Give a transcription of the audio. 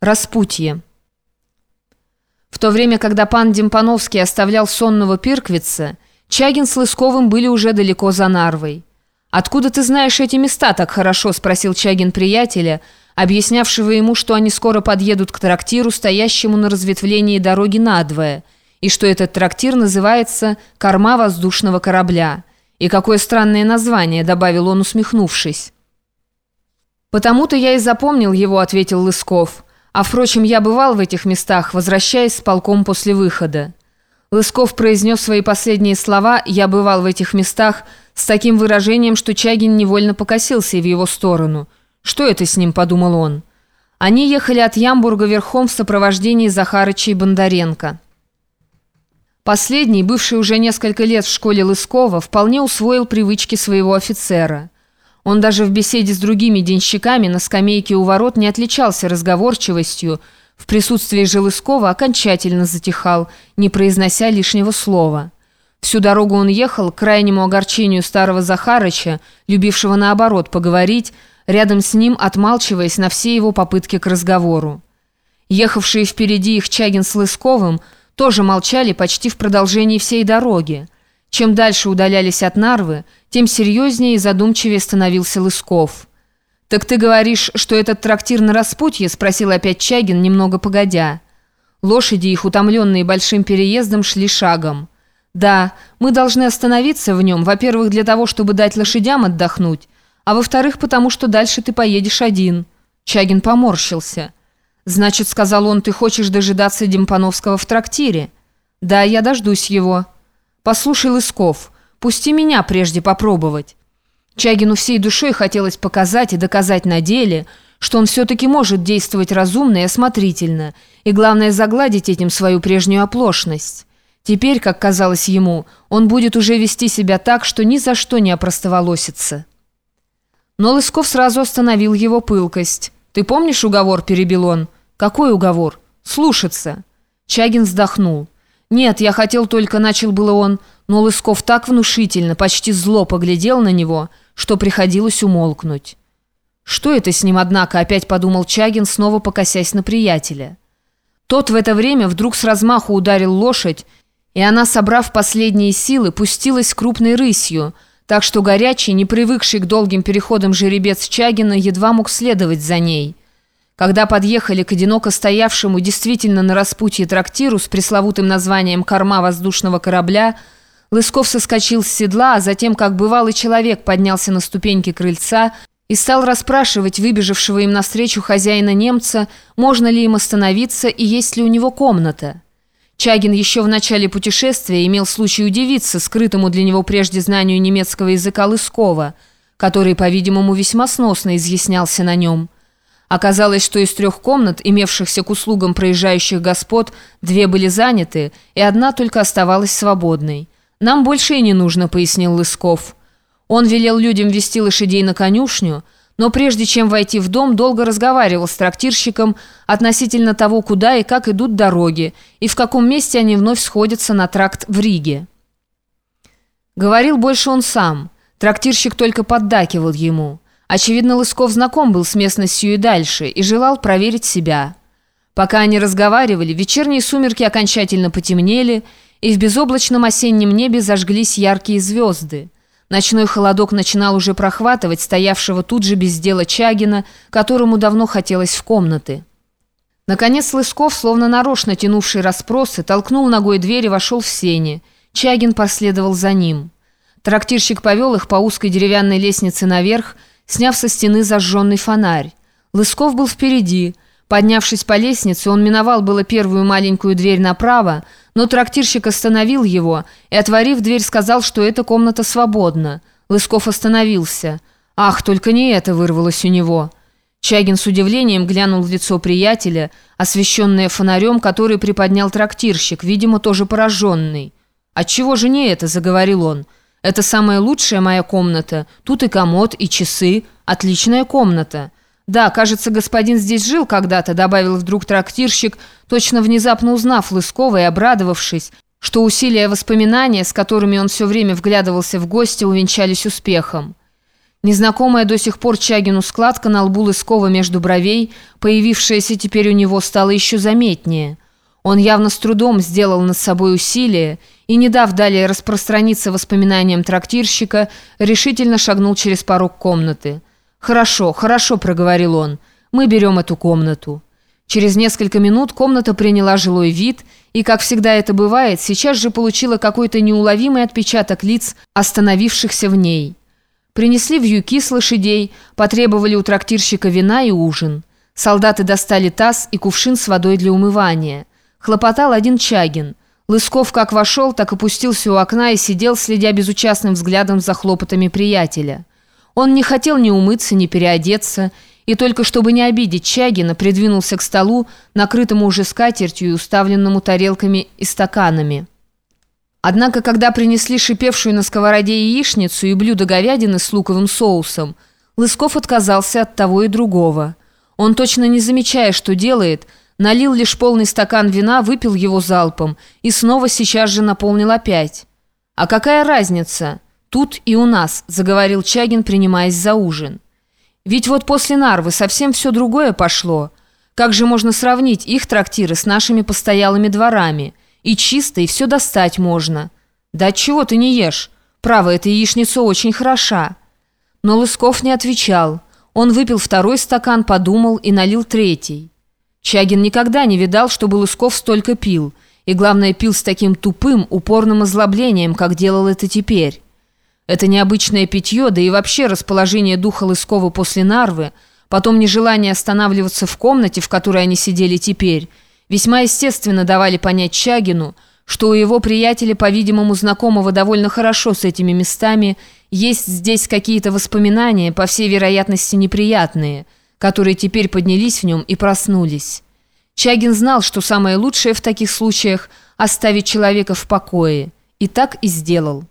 Распутье. В то время, когда пан Демпановский оставлял сонного Пирквица, Чагин с Лысковым были уже далеко за Нарвой. «Откуда ты знаешь эти места так хорошо?» – спросил Чагин приятеля, объяснявшего ему, что они скоро подъедут к трактиру, стоящему на разветвлении дороги надвое, и что этот трактир называется «Корма воздушного корабля». «И какое странное название», – добавил он, усмехнувшись. «Потому-то я и запомнил его», – ответил Лысков. А впрочем, я бывал в этих местах, возвращаясь с полком после выхода. Лысков произнес свои последние слова «я бывал в этих местах» с таким выражением, что Чагин невольно покосился в его сторону. «Что это с ним?» – подумал он. Они ехали от Ямбурга верхом в сопровождении Захарыча и Бондаренко. Последний, бывший уже несколько лет в школе Лыскова, вполне усвоил привычки своего офицера – он даже в беседе с другими денщиками на скамейке у ворот не отличался разговорчивостью, в присутствии Желыскова окончательно затихал, не произнося лишнего слова. Всю дорогу он ехал, к крайнему огорчению старого Захарыча, любившего наоборот поговорить, рядом с ним отмалчиваясь на все его попытки к разговору. Ехавшие впереди их Чагин с Лысковым тоже молчали почти в продолжении всей дороги. Чем дальше удалялись от Нарвы, тем серьезнее и задумчивее становился Лысков. «Так ты говоришь, что этот трактир на распутье?» – спросил опять Чагин, немного погодя. Лошади, их утомленные большим переездом, шли шагом. «Да, мы должны остановиться в нем, во-первых, для того, чтобы дать лошадям отдохнуть, а во-вторых, потому что дальше ты поедешь один». Чагин поморщился. «Значит, — сказал он, — ты хочешь дожидаться Демпановского в трактире?» «Да, я дождусь его». «Послушай, Лысков, пусти меня прежде попробовать». Чагину всей душой хотелось показать и доказать на деле, что он все-таки может действовать разумно и осмотрительно, и, главное, загладить этим свою прежнюю оплошность. Теперь, как казалось ему, он будет уже вести себя так, что ни за что не опростоволосится. Но Лысков сразу остановил его пылкость. «Ты помнишь уговор?» – перебил он. «Какой уговор?» «Слушаться». Чагин вздохнул. «Нет, я хотел только...» — начал было он, но Лысков так внушительно, почти зло поглядел на него, что приходилось умолкнуть. «Что это с ним, однако?» — опять подумал Чагин, снова покосясь на приятеля. Тот в это время вдруг с размаху ударил лошадь, и она, собрав последние силы, пустилась крупной рысью, так что горячий, не привыкший к долгим переходам жеребец Чагина, едва мог следовать за ней. Когда подъехали к одиноко стоявшему действительно на распутье трактиру с пресловутым названием «Корма воздушного корабля», Лысков соскочил с седла, а затем, как бывалый человек, поднялся на ступеньки крыльца и стал расспрашивать выбежавшего им навстречу хозяина немца, можно ли им остановиться и есть ли у него комната. Чагин еще в начале путешествия имел случай удивиться скрытому для него прежде знанию немецкого языка Лыскова, который, по-видимому, весьма сносно изъяснялся на нем. Оказалось, что из трех комнат, имевшихся к услугам проезжающих господ, две были заняты, и одна только оставалась свободной. «Нам больше и не нужно», — пояснил Лысков. Он велел людям вести лошадей на конюшню, но прежде чем войти в дом, долго разговаривал с трактирщиком относительно того, куда и как идут дороги, и в каком месте они вновь сходятся на тракт в Риге. Говорил больше он сам. Трактирщик только поддакивал ему. Очевидно, Лысков знаком был с местностью и дальше и желал проверить себя. Пока они разговаривали, вечерние сумерки окончательно потемнели, и в безоблачном осеннем небе зажглись яркие звезды. Ночной холодок начинал уже прохватывать стоявшего тут же без дела Чагина, которому давно хотелось в комнаты. Наконец Лысков, словно нарочно тянувший расспросы, толкнул ногой дверь и вошел в сени. Чагин последовал за ним. Трактирщик повел их по узкой деревянной лестнице наверх, сняв со стены зажженный фонарь. Лысков был впереди. Поднявшись по лестнице, он миновал было первую маленькую дверь направо, но трактирщик остановил его и, отворив дверь, сказал, что эта комната свободна. Лысков остановился. «Ах, только не это!» вырвалось у него. Чагин с удивлением глянул в лицо приятеля, освещенное фонарем, который приподнял трактирщик, видимо, тоже пораженный. «Отчего же не это?» – заговорил он. Это самая лучшая моя комната. Тут и комод, и часы. Отличная комната. Да, кажется, господин здесь жил когда-то, добавил вдруг трактирщик, точно внезапно узнав Лыскова и обрадовавшись, что усилия воспоминания, с которыми он все время вглядывался в гости, увенчались успехом. Незнакомая до сих пор Чагину складка на лбу Лыскова между бровей, появившаяся теперь у него, стала еще заметнее. Он явно с трудом сделал над собой усилие и, не дав далее распространиться воспоминаниям трактирщика, решительно шагнул через порог комнаты. «Хорошо, хорошо», — проговорил он, — «мы берем эту комнату». Через несколько минут комната приняла жилой вид и, как всегда это бывает, сейчас же получила какой-то неуловимый отпечаток лиц, остановившихся в ней. Принесли вьюки с лошадей, потребовали у трактирщика вина и ужин. Солдаты достали таз и кувшин с водой для умывания. Хлопотал один Чагин. Лысков как вошел, так опустился у окна и сидел, следя безучастным взглядом за хлопотами приятеля. Он не хотел ни умыться, ни переодеться, и только чтобы не обидеть Чагина, придвинулся к столу, накрытому уже скатертью и уставленному тарелками и стаканами. Однако, когда принесли шипевшую на сковороде яичницу и блюдо говядины с луковым соусом, Лысков отказался от того и другого. Он, точно не замечая, что делает, налил лишь полный стакан вина, выпил его залпом и снова сейчас же наполнил опять. «А какая разница? Тут и у нас», — заговорил Чагин, принимаясь за ужин. «Ведь вот после Нарвы совсем все другое пошло. Как же можно сравнить их трактиры с нашими постоялыми дворами?» И чисто, и все достать можно. Да чего ты не ешь? Право, эта яичница очень хороша». Но Лысков не отвечал. Он выпил второй стакан, подумал и налил третий. Чагин никогда не видал, чтобы Лысков столько пил. И, главное, пил с таким тупым, упорным озлоблением, как делал это теперь. Это необычное питье, да и вообще расположение духа Лыскова после Нарвы, потом нежелание останавливаться в комнате, в которой они сидели теперь – весьма естественно давали понять Чагину, что у его приятеля, по-видимому, знакомого довольно хорошо с этими местами, есть здесь какие-то воспоминания, по всей вероятности неприятные, которые теперь поднялись в нем и проснулись. Чагин знал, что самое лучшее в таких случаях – оставить человека в покое, и так и сделал.